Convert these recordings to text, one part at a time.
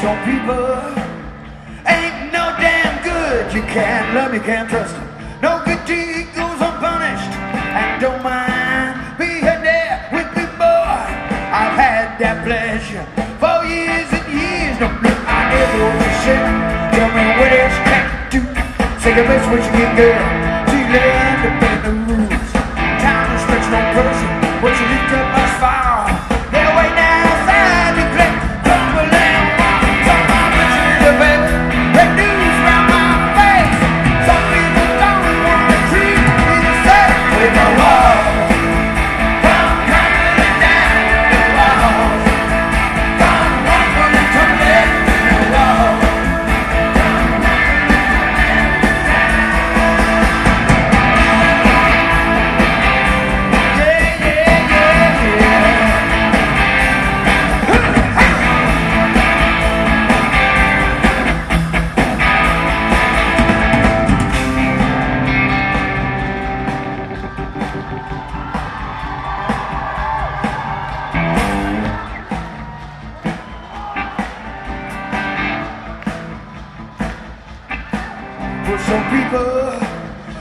Some people ain't no damn good. You can't love me, can't trust them. No good deed goes unpunished. And don't mind being there with me, boy. I've had that pleasure for years and years. No, no, I never was shit. Tell me what else can you do? Say the best what you can, girl. Some people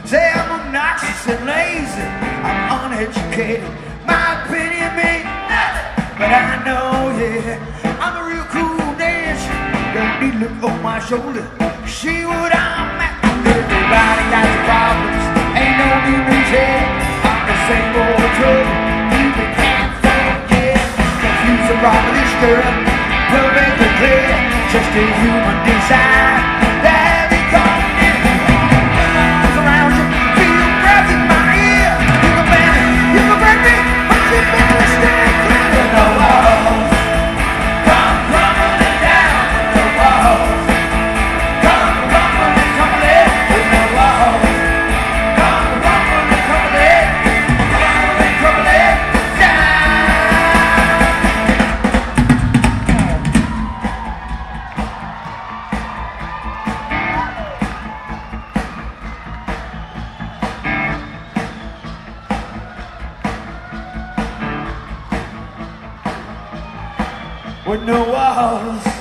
say I'm obnoxious and lazy. I'm uneducated. My opinion means nothing. But I know, yeah, I'm a real cool dancer. Don't need look on my shoulder. See what I'm at. Everybody got their problems. Ain't no new news here. I'm the same old trouble. People can't forget. Confuse the wrong with this girl. It clear. Just a human design. With no walls.